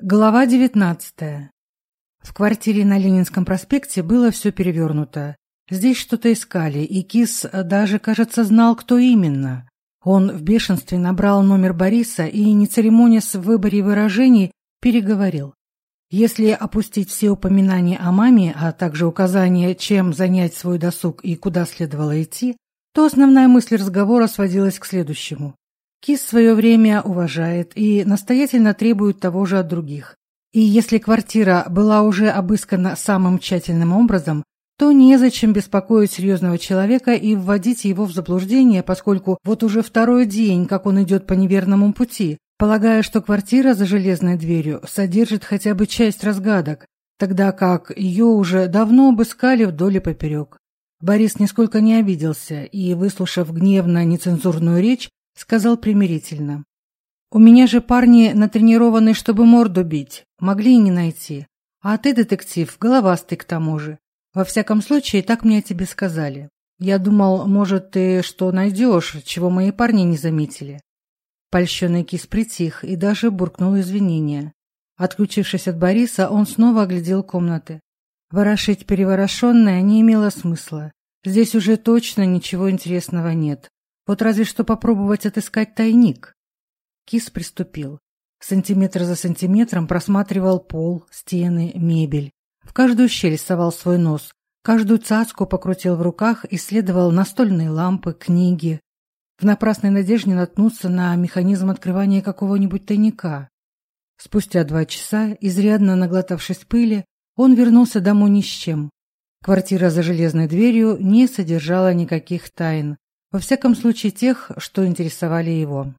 Глава 19. В квартире на Ленинском проспекте было все перевернуто. Здесь что-то искали, и Кис даже, кажется, знал, кто именно. Он в бешенстве набрал номер Бориса и, не церемонясь в выборе выражений, переговорил. Если опустить все упоминания о маме, а также указания, чем занять свой досуг и куда следовало идти, то основная мысль разговора сводилась к следующему. Кис свое время уважает и настоятельно требует того же от других. И если квартира была уже обыскана самым тщательным образом, то незачем беспокоить серьезного человека и вводить его в заблуждение, поскольку вот уже второй день, как он идет по неверному пути, полагая, что квартира за железной дверью содержит хотя бы часть разгадок, тогда как ее уже давно обыскали вдоль и поперек. Борис нисколько не обиделся и, выслушав гневно нецензурную речь, сказал примирительно. «У меня же парни натренированы, чтобы морду бить. Могли и не найти. А ты, детектив, головастый к тому же. Во всяком случае, так мне о тебе сказали. Я думал, может, ты что найдешь, чего мои парни не заметили». Польщенный кис притих и даже буркнул извинения. Отключившись от Бориса, он снова оглядел комнаты. Ворошить переворошенное не имело смысла. Здесь уже точно ничего интересного нет. Вот разве что попробовать отыскать тайник. Кис приступил. Сантиметр за сантиметром просматривал пол, стены, мебель. В каждую щель совал свой нос, каждую цацку покрутил в руках, исследовал настольные лампы, книги. В напрасной надежде наткнуться на механизм открывания какого-нибудь тайника. Спустя два часа, изрядно наглотавшись пыли, он вернулся домой ни с чем. Квартира за железной дверью не содержала никаких тайн. Во всяком случае тех, что интересовали его.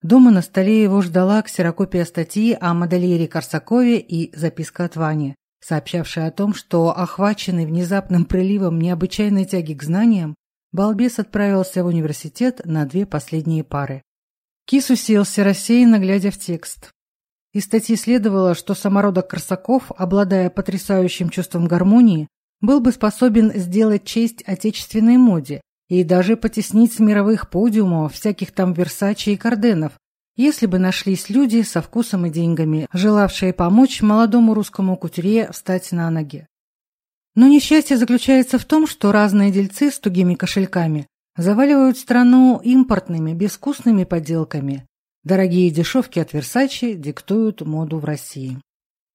Дома на столе его ждала ксерокопия статьи о модельере Корсакове и записка от Вани, сообщавшая о том, что, охваченный внезапным приливом необычайной тяги к знаниям, балбес отправился в университет на две последние пары. Кис уселся, рассеянно глядя в текст. Из статьи следовало, что самородок Корсаков, обладая потрясающим чувством гармонии, был бы способен сделать честь отечественной моде и даже потеснить с мировых подиумов всяких там Версачи и Карденов, если бы нашлись люди со вкусом и деньгами, желавшие помочь молодому русскому кутюре встать на ноги. Но несчастье заключается в том, что разные дельцы с тугими кошельками заваливают страну импортными, безвкусными подделками. Дорогие дешевки от Версачи диктуют моду в России.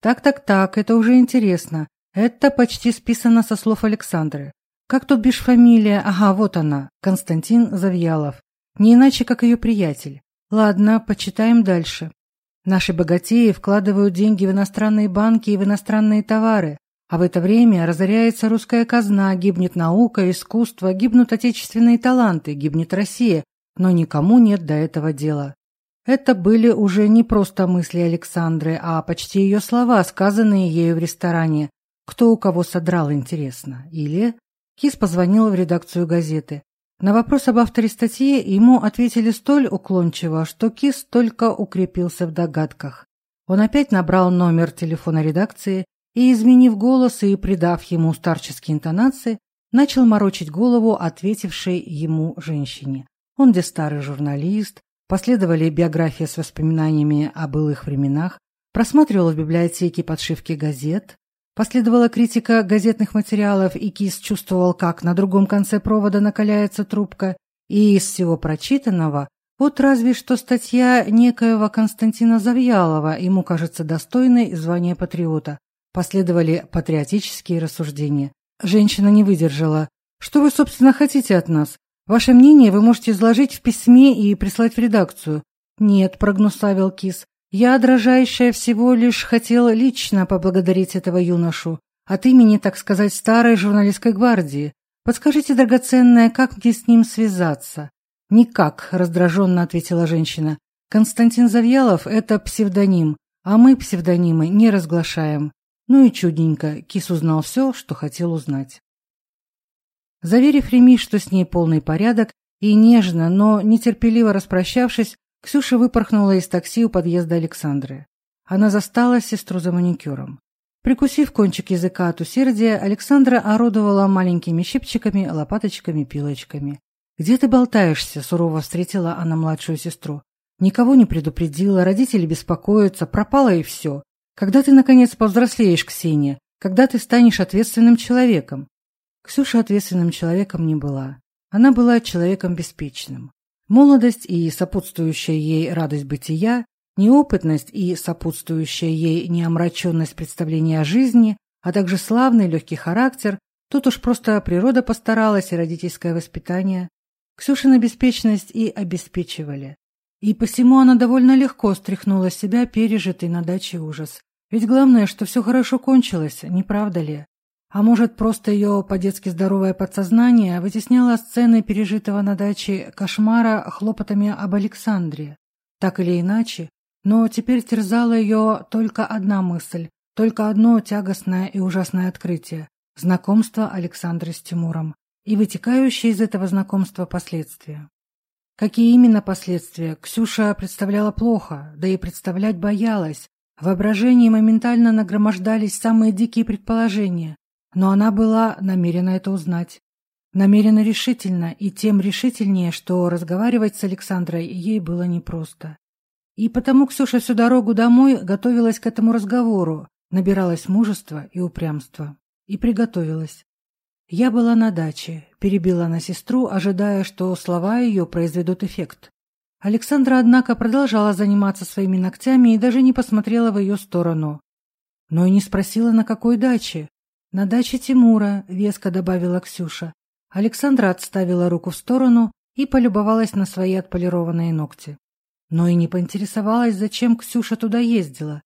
Так-так-так, это уже интересно. Это почти списано со слов Александры. Как тут бишь фамилия? Ага, вот она, Константин Завьялов. Не иначе, как ее приятель. Ладно, почитаем дальше. Наши богатеи вкладывают деньги в иностранные банки и в иностранные товары, а в это время разоряется русская казна, гибнет наука, искусство, гибнут отечественные таланты, гибнет Россия, но никому нет до этого дела. Это были уже не просто мысли Александры, а почти ее слова, сказанные ею в ресторане. Кто у кого содрал, интересно. Или Кис позвонил в редакцию газеты. На вопрос об авторе статьи ему ответили столь уклончиво, что Кис только укрепился в догадках. Он опять набрал номер телефона редакции и, изменив голос и придав ему старческие интонации, начал морочить голову ответившей ему женщине. Он где старый журналист, последовали биография с воспоминаниями о былых временах, просматривал в библиотеке подшивки газет, Последовала критика газетных материалов, и Кис чувствовал, как на другом конце провода накаляется трубка. И из всего прочитанного, вот разве что статья некоего Константина Завьялова, ему кажется достойной звания патриота. Последовали патриотические рассуждения. Женщина не выдержала. «Что вы, собственно, хотите от нас? Ваше мнение вы можете изложить в письме и прислать в редакцию». «Нет», — прогнусавил Кис, я, дрожайшая, всего лишь хотела лично поблагодарить этого юношу от имени, так сказать, старой журналистской гвардии. Подскажите, драгоценная, как мне с ним связаться? Никак, раздраженно ответила женщина. Константин Завьялов – это псевдоним, а мы псевдонимы не разглашаем. Ну и чудненько, Кис узнал все, что хотел узнать. Заверив Реми, что с ней полный порядок, и нежно, но нетерпеливо распрощавшись, Ксюша выпорхнула из такси у подъезда Александры. Она застала сестру за маникюром. Прикусив кончик языка от усердия, Александра орудовала маленькими щипчиками, лопаточками, пилочками. «Где ты болтаешься?» – сурово встретила она младшую сестру. Никого не предупредила, родители беспокоятся, пропало и все. Когда ты, наконец, повзрослеешь, Ксения? Когда ты станешь ответственным человеком? Ксюша ответственным человеком не была. Она была человеком беспечным. Молодость и сопутствующая ей радость бытия, неопытность и сопутствующая ей неомраченность представления о жизни, а также славный легкий характер, тут уж просто природа постаралась и родительское воспитание. Ксюшина беспечность и обеспечивали. И посему она довольно легко стряхнула с себя пережитый на даче ужас. Ведь главное, что все хорошо кончилось, не правда ли? А может, просто ее по-детски здоровое подсознание вытесняло сцены пережитого на даче кошмара хлопотами об Александре. Так или иначе, но теперь терзала ее только одна мысль, только одно тягостное и ужасное открытие – знакомство Александры с Тимуром и вытекающие из этого знакомства последствия. Какие именно последствия, Ксюша представляла плохо, да и представлять боялась. В воображении моментально нагромождались самые дикие предположения, но она была намерена это узнать. Намерена решительно, и тем решительнее, что разговаривать с Александрой ей было непросто. И потому Ксюша всю дорогу домой готовилась к этому разговору, набиралась мужества и упрямства. И приготовилась. Я была на даче, перебила на сестру, ожидая, что слова ее произведут эффект. Александра, однако, продолжала заниматься своими ногтями и даже не посмотрела в ее сторону. Но и не спросила, на какой даче. На даче Тимура веско добавила Ксюша. Александра отставила руку в сторону и полюбовалась на свои отполированные ногти. Но и не поинтересовалась, зачем Ксюша туда ездила.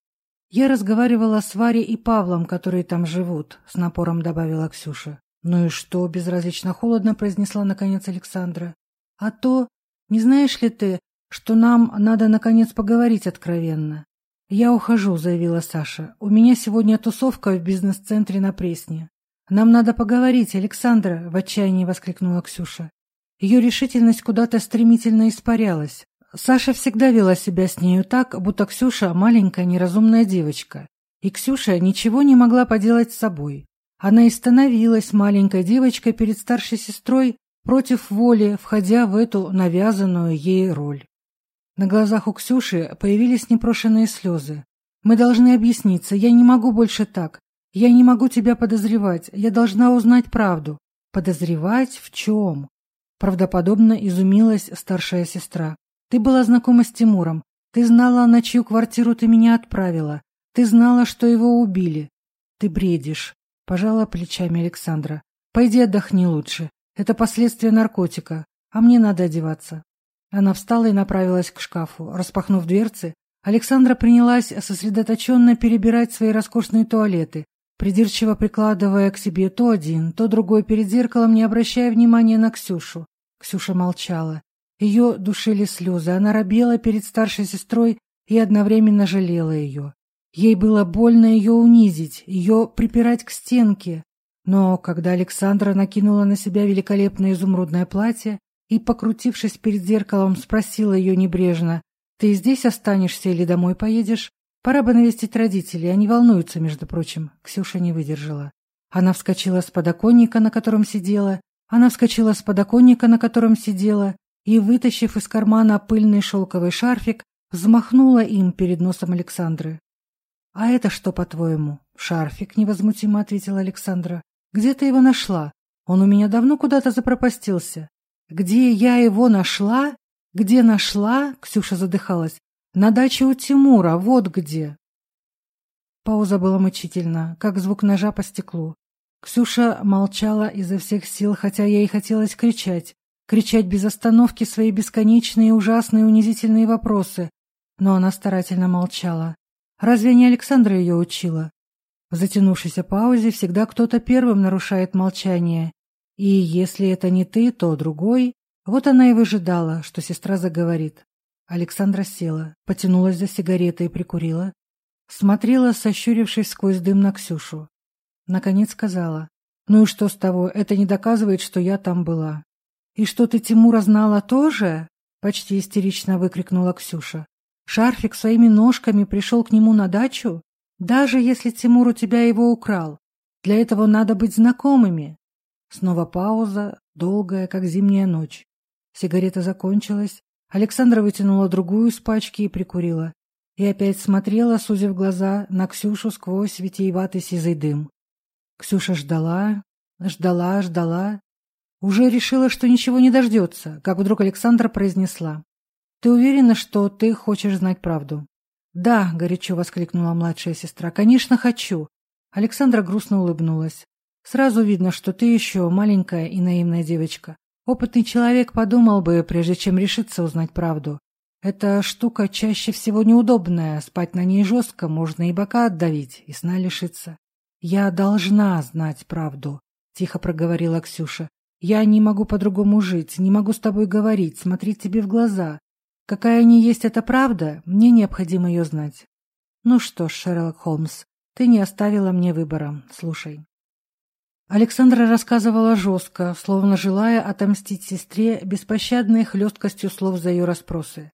Я разговаривала с Варей и Павлом, которые там живут, с напором добавила Ксюша. Ну и что, безразлично холодно произнесла наконец Александра. А то, не знаешь ли ты, что нам надо наконец поговорить откровенно? Я ухожу, заявила Саша. У меня сегодня тусовка в бизнес-центре на Пресне. Нам надо поговорить, Александра, в отчаянии воскликнула Ксюша. Ее решительность куда-то стремительно испарялась. Саша всегда вела себя с нею так, будто Ксюша маленькая неразумная девочка, и Ксюша ничего не могла поделать с собой. Она и становилась маленькой девочкой перед старшей сестрой против воли, входя в эту навязанную ей роль. На глазах у Ксюши появились непрошенные слезы. «Мы должны объясниться. Я не могу больше так. Я не могу тебя подозревать. Я должна узнать правду». «Подозревать в чем?» Правдоподобно изумилась старшая сестра. «Ты была знакома с Тимуром. Ты знала, на чью квартиру ты меня отправила. Ты знала, что его убили. Ты бредишь. Пожала плечами Александра. «Пойди отдохни лучше. Это последствия наркотика. А мне надо одеваться». Она встала и направилась к шкафу. Распахнув дверцы, Александра принялась сосредоточенно перебирать свои роскошные туалеты, придирчиво прикладывая к себе то один, то другой перед зеркалом, не обращая внимания на Ксюшу. Ксюша молчала. Ее душили слезы, она робела перед старшей сестрой и одновременно жалела ее. Ей было больно ее унизить, ее припирать к стенке. Но когда Александра накинула на себя великолепное изумрудное платье, и, покрутившись перед зеркалом, спросила ее небрежно, «Ты здесь останешься или домой поедешь? Пора бы навестить родителей, они волнуются, между прочим». Ксюша не выдержала. Она вскочила с подоконника, на котором сидела. Она вскочила с подоконника, на котором сидела, и, вытащив из кармана пыльный шелковый шарфик, взмахнула им перед носом Александры. «А это что, по-твоему?» «Шарфик», — невозмутимо ответила Александра. «Где ты его нашла? Он у меня давно куда-то запропастился». «Где я его нашла? Где нашла?» — Ксюша задыхалась. «На даче у Тимура, вот где». Пауза была мучительна, как звук ножа по стеклу. Ксюша молчала изо всех сил, хотя ей хотелось кричать. Кричать без остановки свои бесконечные, ужасные, унизительные вопросы. Но она старательно молчала. Разве не Александра ее учила? В затянувшейся паузе всегда кто-то первым нарушает молчание. И если это не ты, то другой. Вот она и выжидала, что сестра заговорит. Александра села, потянулась за сигаретой и прикурила. Смотрела, сощурившись сквозь дым на Ксюшу. Наконец сказала. «Ну и что с того? Это не доказывает, что я там была». «И что ты Тимура знала тоже?» Почти истерично выкрикнула Ксюша. «Шарфик своими ножками пришел к нему на дачу? Даже если Тимур у тебя его украл. Для этого надо быть знакомыми, Снова пауза, долгая, как зимняя ночь. Сигарета закончилась. Александра вытянула другую из пачки и прикурила. И опять смотрела, сузив глаза, на Ксюшу сквозь витиеватый сизый дым. Ксюша ждала, ждала, ждала. Уже решила, что ничего не дождется, как вдруг Александра произнесла. «Ты уверена, что ты хочешь знать правду?» «Да», — горячо воскликнула младшая сестра, — «конечно, хочу». Александра грустно улыбнулась. Сразу видно, что ты еще маленькая и наивная девочка. Опытный человек подумал бы, прежде чем решиться узнать правду. Эта штука чаще всего неудобная, спать на ней жестко, можно и бока отдавить, и сна лишиться. «Я должна знать правду», — тихо проговорила Ксюша. «Я не могу по-другому жить, не могу с тобой говорить, смотреть тебе в глаза. Какая ни есть эта правда, мне необходимо ее знать». «Ну что ж, Шерлок Холмс, ты не оставила мне выбора. Слушай, Александра рассказывала жестко, словно желая отомстить сестре беспощадной хлесткостью слов за ее расспросы.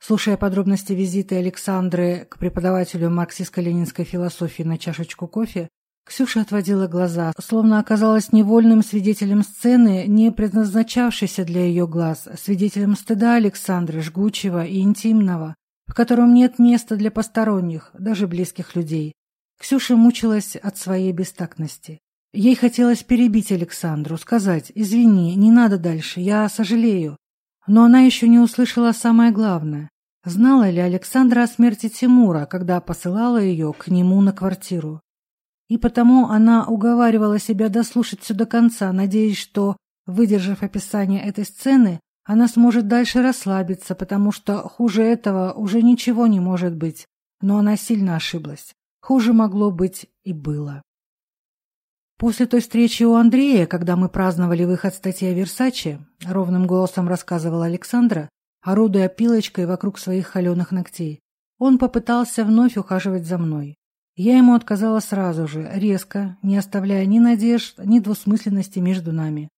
Слушая подробности визита Александры к преподавателю марксистско-ленинской философии на чашечку кофе, Ксюша отводила глаза, словно оказалась невольным свидетелем сцены, не предназначавшейся для ее глаз, свидетелем стыда Александры, жгучего и интимного, в котором нет места для посторонних, даже близких людей. Ксюша мучилась от своей бестактности. Ей хотелось перебить Александру, сказать «Извини, не надо дальше, я сожалею». Но она еще не услышала самое главное. Знала ли Александра о смерти Тимура, когда посылала ее к нему на квартиру? И потому она уговаривала себя дослушать все до конца, надеясь, что, выдержав описание этой сцены, она сможет дальше расслабиться, потому что хуже этого уже ничего не может быть. Но она сильно ошиблась. Хуже могло быть и было. После той встречи у Андрея, когда мы праздновали выход статьи о Версаче, ровным голосом рассказывала Александра, орудуя пилочкой вокруг своих холеных ногтей, он попытался вновь ухаживать за мной. Я ему отказала сразу же, резко, не оставляя ни надежд, ни двусмысленности между нами.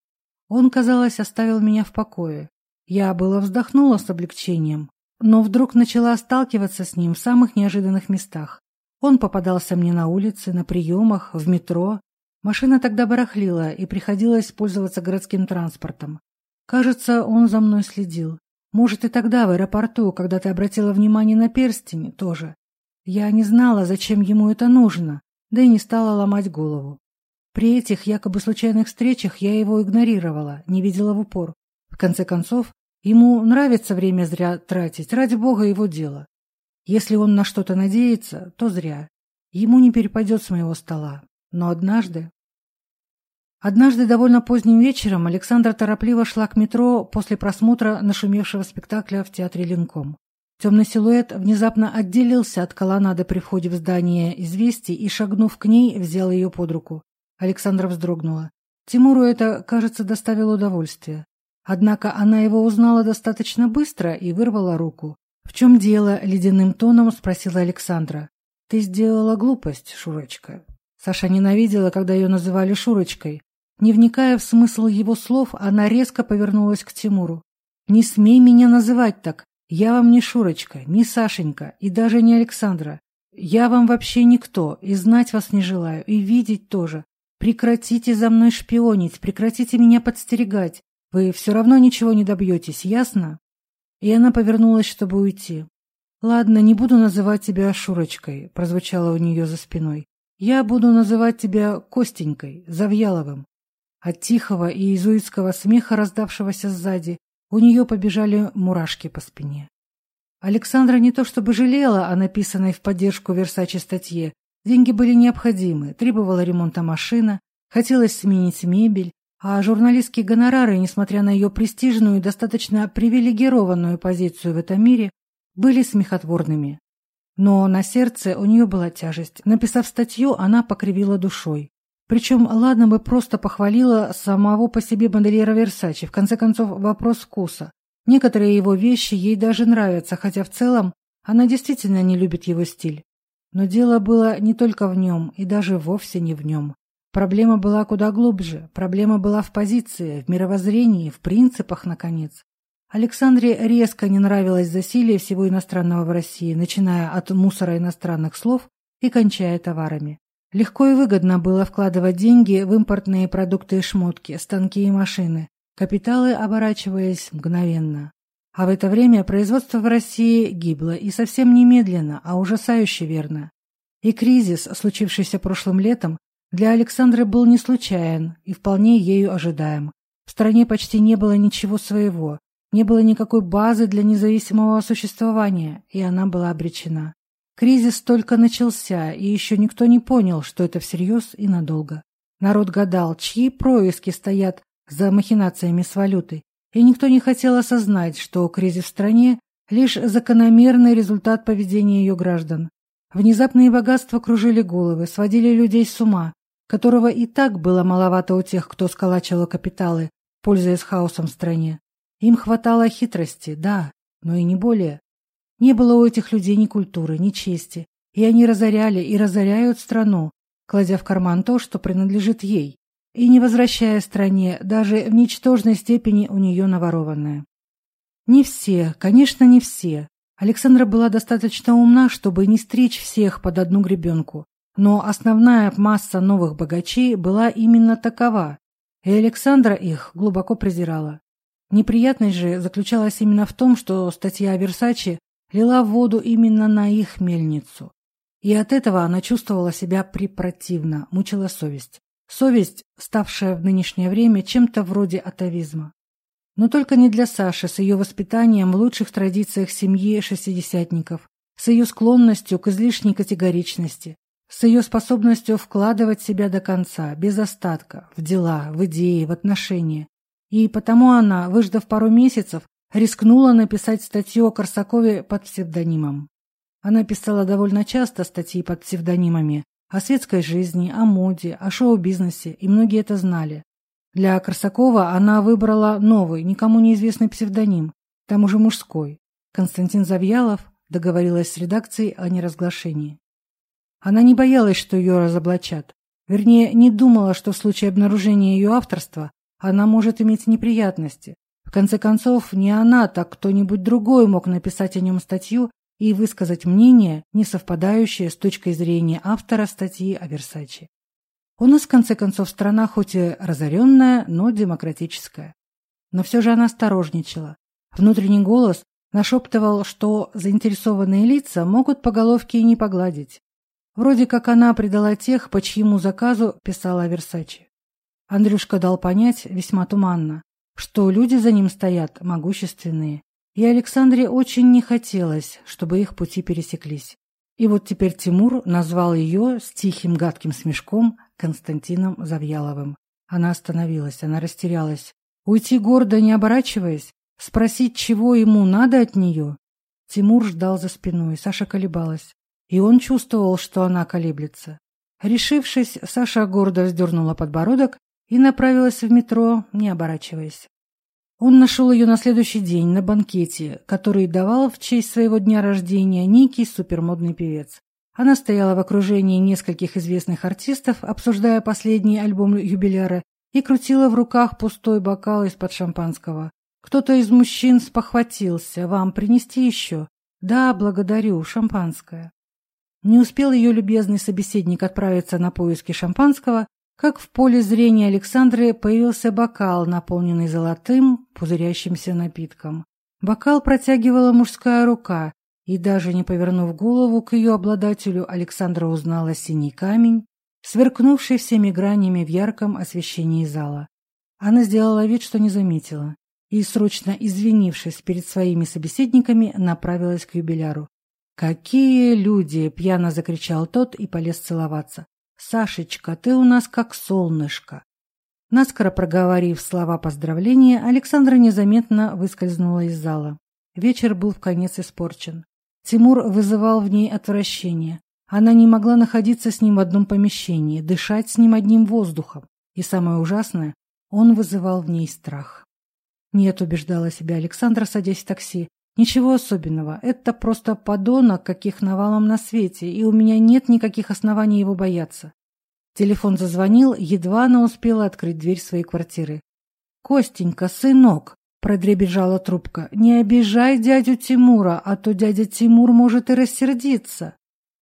Он, казалось, оставил меня в покое. Я было вздохнула с облегчением, но вдруг начала сталкиваться с ним в самых неожиданных местах. Он попадался мне на улице, на приемах, в метро, Машина тогда барахлила, и приходилось пользоваться городским транспортом. Кажется, он за мной следил. Может, и тогда в аэропорту, когда ты обратила внимание на перстень, тоже. Я не знала, зачем ему это нужно, да и не стала ломать голову. При этих якобы случайных встречах я его игнорировала, не видела в упор. В конце концов, ему нравится время зря тратить, ради бога его дело. Если он на что-то надеется, то зря. Ему не перепадет с моего стола. Но однажды Однажды довольно поздним вечером Александра торопливо шла к метро после просмотра нашумевшего спектакля в театре «Линком». Темный силуэт внезапно отделился от колоннады при входе в здание известий и, шагнув к ней, взял ее под руку. Александра вздрогнула. Тимуру это, кажется, доставило удовольствие. Однако она его узнала достаточно быстро и вырвала руку. «В чем дело?» — ледяным тоном спросила Александра. «Ты сделала глупость, Шурочка». Саша ненавидела, когда ее называли Шурочкой. Не Не вникая в смысл его слов, она резко повернулась к Тимуру. «Не смей меня называть так. Я вам не Шурочка, не Сашенька и даже не Александра. Я вам вообще никто, и знать вас не желаю, и видеть тоже. Прекратите за мной шпионить, прекратите меня подстерегать. Вы все равно ничего не добьетесь, ясно?» И она повернулась, чтобы уйти. «Ладно, не буду называть тебя Шурочкой», — прозвучало у нее за спиной. «Я буду называть тебя Костенькой, Завьяловым. От тихого и изуитского смеха, раздавшегося сзади, у нее побежали мурашки по спине. Александра не то чтобы жалела о написанной в поддержку Версачи статье. Деньги были необходимы, требовала ремонта машина, хотелось сменить мебель, а журналистские гонорары, несмотря на ее престижную и достаточно привилегированную позицию в этом мире, были смехотворными. Но на сердце у нее была тяжесть. Написав статью, она покривила душой. Причем, ладно бы просто похвалила самого по себе модельера Версачи, в конце концов, вопрос вкуса. Некоторые его вещи ей даже нравятся, хотя в целом она действительно не любит его стиль. Но дело было не только в нем, и даже вовсе не в нем. Проблема была куда глубже, проблема была в позиции, в мировоззрении, в принципах, наконец. Александре резко не нравилось засилие всего иностранного в России, начиная от мусора иностранных слов и кончая товарами. Легко и выгодно было вкладывать деньги в импортные продукты и шмотки, станки и машины. Капиталы оборачивались мгновенно. А в это время производство в России гибло и совсем не медленно, а ужасающе верно. И кризис, случившийся прошлым летом, для Александры был не случайен и вполне ею ожидаем. В стране почти не было ничего своего, не было никакой базы для независимого существования, и она была обречена. Кризис только начался, и еще никто не понял, что это всерьез и надолго. Народ гадал, чьи происки стоят за махинациями с валютой, и никто не хотел осознать, что кризис в стране – лишь закономерный результат поведения ее граждан. Внезапные богатства кружили головы, сводили людей с ума, которого и так было маловато у тех, кто сколачивал капиталы, пользуясь хаосом в стране. Им хватало хитрости, да, но и не более. Не было у этих людей ни культуры, ни чести, и они разоряли и разоряют страну, кладя в карман то, что принадлежит ей, и не возвращая стране даже в ничтожной степени у нее наворованное. Не все, конечно, не все. Александра была достаточно умна, чтобы не стричь всех под одну гребенку, но основная масса новых богачей была именно такова, и Александра их глубоко презирала. Неприятность же заключалась именно в том, что статья о Версаче лила воду именно на их мельницу. И от этого она чувствовала себя препротивно, мучила совесть. Совесть, ставшая в нынешнее время чем-то вроде атовизма. Но только не для Саши с ее воспитанием в лучших традициях семьи шестидесятников, с ее склонностью к излишней категоричности, с ее способностью вкладывать себя до конца, без остатка, в дела, в идеи, в отношения. И потому она, выждав пару месяцев, рискнула написать статью о Корсакове под псевдонимом. Она писала довольно часто статьи под псевдонимами о светской жизни, о моде, о шоу-бизнесе, и многие это знали. Для Корсакова она выбрала новый, никому неизвестный псевдоним, там уже мужской. Константин Завьялов договорилась с редакцией о неразглашении. Она не боялась, что ее разоблачат. Вернее, не думала, что в случае обнаружения ее авторства она может иметь неприятности, В конце концов, не она, так кто-нибудь другой мог написать о нем статью и высказать мнение, не совпадающее с точкой зрения автора статьи о Версаче. У нас, в конце концов, страна хоть и разоренная, но демократическая. Но все же она осторожничала. Внутренний голос нашептывал, что заинтересованные лица могут по головке и не погладить. Вроде как она предала тех, по чьему заказу писала о Версаче. Андрюшка дал понять весьма туманно, что люди за ним стоят могущественные, и Александре очень не хотелось, чтобы их пути пересеклись. И вот теперь Тимур назвал ее с тихим гадким смешком Константином Завьяловым. Она остановилась, она растерялась. Уйти гордо, не оборачиваясь? Спросить, чего ему надо от нее? Тимур ждал за спиной, Саша колебалась. И он чувствовал, что она колеблется. Решившись, Саша гордо вздернула подбородок и направилась в метро, не оборачиваясь. Он нашел ее на следующий день на банкете, который давал в честь своего дня рождения некий супермодный певец. Она стояла в окружении нескольких известных артистов, обсуждая последний альбом юбиляра, и крутила в руках пустой бокал из-под шампанского. Кто-то из мужчин спохватился. «Вам принести еще?» «Да, благодарю, шампанское». Не успел ее любезный собеседник отправиться на поиски шампанского, как в поле зрения Александры появился бокал, наполненный золотым, пузырящимся напитком. Бокал протягивала мужская рука, и даже не повернув голову к ее обладателю, Александра узнала синий камень, сверкнувший всеми гранями в ярком освещении зала. Она сделала вид, что не заметила, и, срочно извинившись перед своими собеседниками, направилась к юбиляру. «Какие люди!» — пьяно закричал тот и полез целоваться. Сашечка, ты у нас как солнышко. Наскоро проговорив слова поздравления, Александра незаметно выскользнула из зала. Вечер был в конец испорчен. Тимур вызывал в ней отвращение. Она не могла находиться с ним в одном помещении, дышать с ним одним воздухом. И самое ужасное, он вызывал в ней страх. Нет, убеждала себя Александра, садясь в такси, Ничего особенного. Это просто подонок, каких навалом на свете, и у меня нет никаких оснований его бояться. Телефон зазвонил, едва она успела открыть дверь своей квартиры. «Костенька, сынок!» – продребежала трубка. «Не обижай дядю Тимура, а то дядя Тимур может и рассердиться!»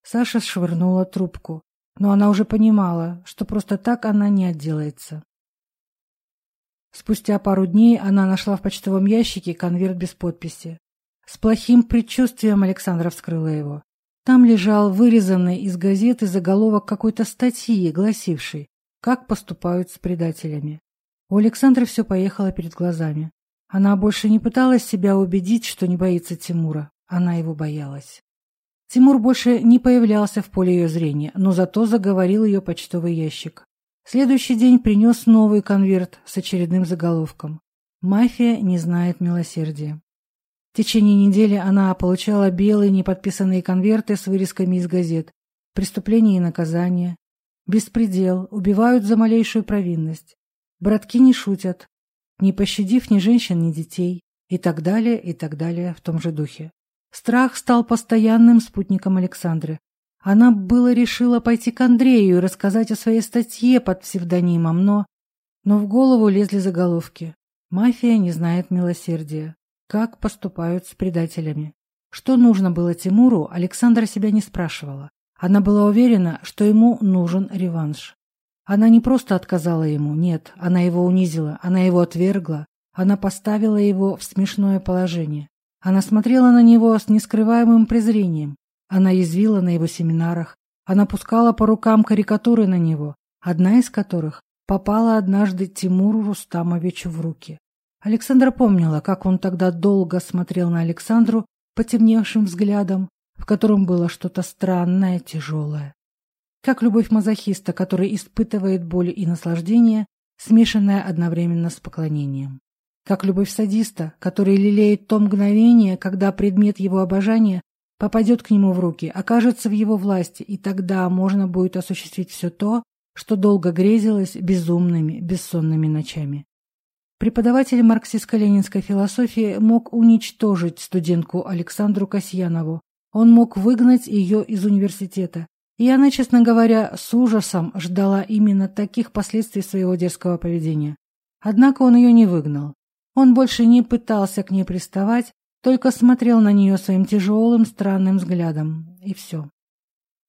Саша швырнула трубку, но она уже понимала, что просто так она не отделается. Спустя пару дней она нашла в почтовом ящике конверт без подписи. С плохим предчувствием Александра вскрыла его. Там лежал вырезанный из газеты заголовок какой-то статьи, гласивший «Как поступают с предателями». У Александры все поехало перед глазами. Она больше не пыталась себя убедить, что не боится Тимура. Она его боялась. Тимур больше не появлялся в поле ее зрения, но зато заговорил ее почтовый ящик. Следующий день принес новый конверт с очередным заголовком. «Мафия не знает милосердия». В течение недели она получала белые неподписанные конверты с вырезками из газет «Преступление и наказание», «Беспредел», «Убивают за малейшую провинность», «Братки не шутят», не пощадив ни женщин, ни детей и так далее, и так далее в том же духе. Страх стал постоянным спутником Александры. Она было решила пойти к Андрею и рассказать о своей статье под псевдонимом, но... Но в голову лезли заголовки. «Мафия не знает милосердия» как поступают с предателями. Что нужно было Тимуру, Александра себя не спрашивала. Она была уверена, что ему нужен реванш. Она не просто отказала ему, нет, она его унизила, она его отвергла, она поставила его в смешное положение. Она смотрела на него с нескрываемым презрением. Она язвила на его семинарах, она пускала по рукам карикатуры на него, одна из которых попала однажды Тимуру Рустамовичу в руки. Александра помнила, как он тогда долго смотрел на Александру потемневшим взглядом, в котором было что-то странное, тяжелое. Как любовь мазохиста, который испытывает боль и наслаждение, смешанное одновременно с поклонением. Как любовь садиста, который лелеет то мгновение, когда предмет его обожания попадет к нему в руки, окажется в его власти, и тогда можно будет осуществить все то, что долго грезилось безумными, бессонными ночами. Преподаватель марксистско-ленинской философии мог уничтожить студентку Александру Касьянову. Он мог выгнать ее из университета. И она, честно говоря, с ужасом ждала именно таких последствий своего дерзкого поведения. Однако он ее не выгнал. Он больше не пытался к ней приставать, только смотрел на нее своим тяжелым, странным взглядом. И все.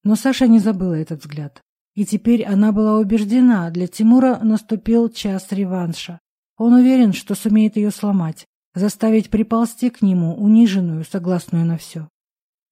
Но Саша не забыла этот взгляд. И теперь она была убеждена, для Тимура наступил час реванша. Он уверен, что сумеет ее сломать, заставить приползти к нему, униженную, согласную на все.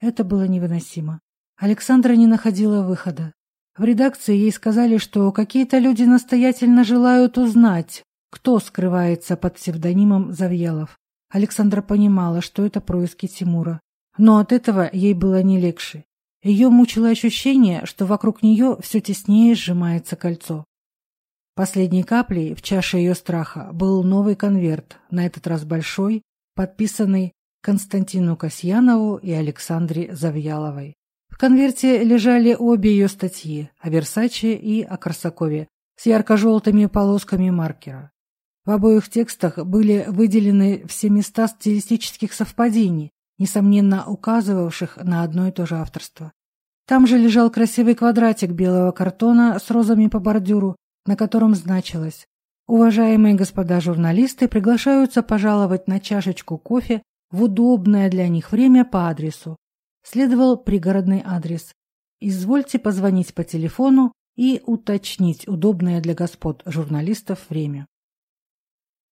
Это было невыносимо. Александра не находила выхода. В редакции ей сказали, что какие-то люди настоятельно желают узнать, кто скрывается под псевдонимом Завьялов. Александра понимала, что это происки Тимура. Но от этого ей было не легче. Ее мучило ощущение, что вокруг нее все теснее сжимается кольцо. Последней каплей в чаше ее страха был новый конверт, на этот раз большой, подписанный Константину Касьянову и Александре Завьяловой. В конверте лежали обе ее статьи о Версаче и о Корсакове с ярко-желтыми полосками маркера. В обоих текстах были выделены все места стилистических совпадений, несомненно указывавших на одно и то же авторство. Там же лежал красивый квадратик белого картона с розами по бордюру, на котором значилось «Уважаемые господа журналисты приглашаются пожаловать на чашечку кофе в удобное для них время по адресу». Следовал пригородный адрес. Извольте позвонить по телефону и уточнить удобное для господ журналистов время.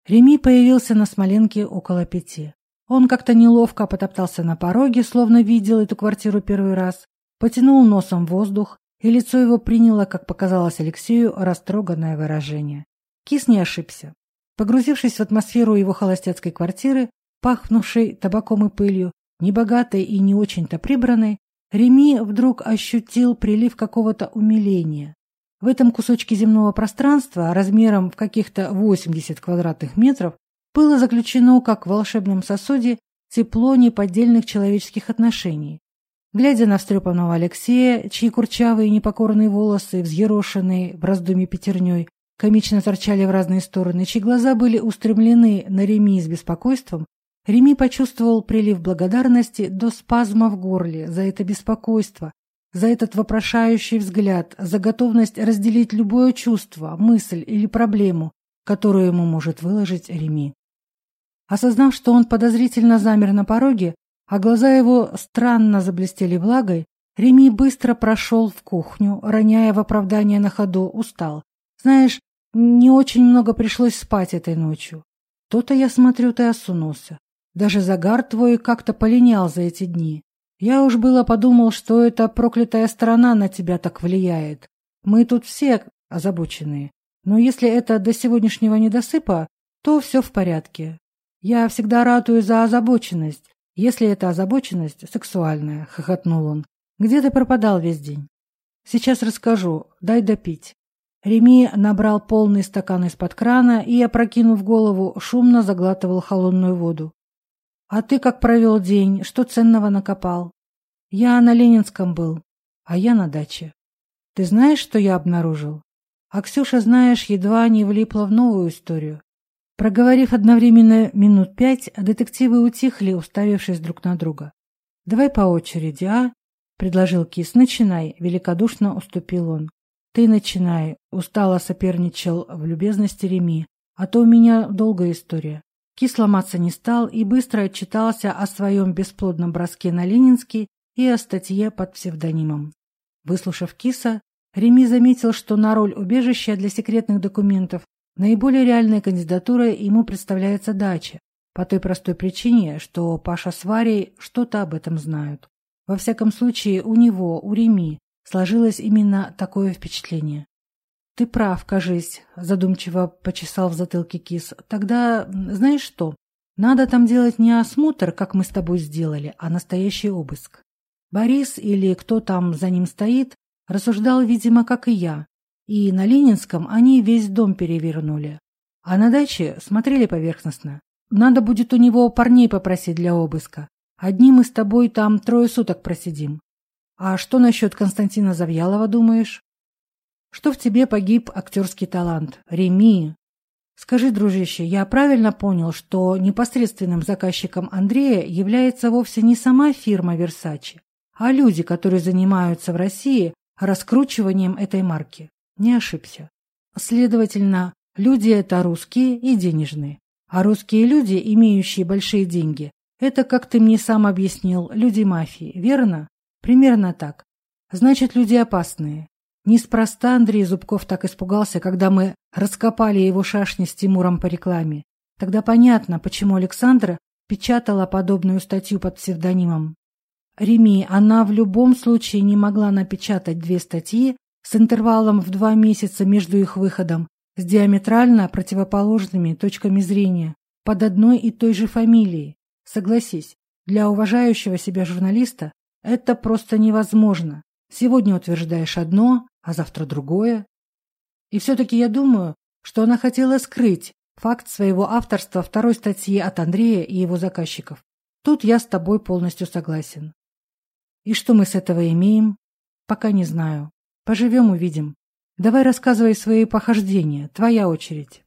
Реми появился на Смоленке около пяти. Он как-то неловко потоптался на пороге, словно видел эту квартиру первый раз, потянул носом воздух, и лицо его приняло, как показалось Алексею, растроганное выражение. Кис не ошибся. Погрузившись в атмосферу его холостяцкой квартиры, пахнувшей табаком и пылью, небогатой и не очень-то прибранной, Реми вдруг ощутил прилив какого-то умиления. В этом кусочке земного пространства, размером в каких-то 80 квадратных метров, было заключено, как в волшебном сосуде, тепло неподдельных человеческих отношений, Глядя на встрепанного Алексея, чьи курчавые непокорные волосы, взъерошенные в раздумье пятерней, комично торчали в разные стороны, чьи глаза были устремлены на Реми с беспокойством, Реми почувствовал прилив благодарности до спазма в горле за это беспокойство, за этот вопрошающий взгляд, за готовность разделить любое чувство, мысль или проблему, которую ему может выложить Реми. Осознав, что он подозрительно замер на пороге, а глаза его странно заблестели влагой, Реми быстро прошел в кухню, роняя в оправдание на ходу, устал. Знаешь, Не очень много пришлось спать этой ночью. То-то, я смотрю, ты осунулся. Даже загар твой как-то полинял за эти дни. Я уж было подумал, что эта проклятая сторона на тебя так влияет. Мы тут все озабоченные. Но если это до сегодняшнего недосыпа, то все в порядке. Я всегда ратую за озабоченность, Если это озабоченность сексуальная, хохотнул он. Где ты пропадал весь день? Сейчас расскажу. Дай допить. Реми набрал полный стакан из-под крана и, опрокинув голову, шумно заглатывал холодную воду. «А ты как провел день? Что ценного накопал?» «Я на Ленинском был, а я на даче. Ты знаешь, что я обнаружил?» А Ксюша, знаешь, едва не влипла в новую историю. Проговорив одновременно минут пять, детективы утихли, уставившись друг на друга. «Давай по очереди, а?» — предложил Кис. «Начинай», — великодушно уступил он. «Ты начинай», — устало соперничал в любезности Реми. «А то у меня долгая история». Кис ломаться не стал и быстро отчитался о своем бесплодном броске на Ленинский и о статье под псевдонимом. Выслушав Киса, Реми заметил, что на роль убежища для секретных документов Наиболее реальная кандидатура ему представляется дача, по той простой причине, что Паша с Варей что-то об этом знают. Во всяком случае, у него, у Реми, сложилось именно такое впечатление. «Ты прав, кажись», – задумчиво почесал в затылке кис. «Тогда знаешь что? Надо там делать не осмотр, как мы с тобой сделали, а настоящий обыск». Борис или кто там за ним стоит, рассуждал, видимо, как и я, и на Ленинском они весь дом перевернули. А на даче смотрели поверхностно. Надо будет у него парней попросить для обыска. Одним мы с тобой там трое суток просидим. А что насчет Константина Завьялова думаешь? Что в тебе погиб актерский талант? Реми. Скажи, дружище, я правильно понял, что непосредственным заказчиком Андрея является вовсе не сама фирма «Версачи», а люди, которые занимаются в России раскручиванием этой марки не ошибся. Следовательно, люди – это русские и денежные. А русские люди, имеющие большие деньги, это, как ты мне сам объяснил, люди мафии, верно? Примерно так. Значит, люди опасные. Неспроста Андрей Зубков так испугался, когда мы раскопали его шашни с Тимуром по рекламе. Тогда понятно, почему Александра печатала подобную статью под псевдонимом. Реми, она в любом случае не могла напечатать две статьи с интервалом в два месяца между их выходом, с диаметрально противоположными точками зрения, под одной и той же фамилией. Согласись, для уважающего себя журналиста это просто невозможно. Сегодня утверждаешь одно, а завтра другое. И все-таки я думаю, что она хотела скрыть факт своего авторства второй статьи от Андрея и его заказчиков. Тут я с тобой полностью согласен. И что мы с этого имеем, пока не знаю. Поживем, увидим. Давай рассказывай свои похождения, твоя очередь.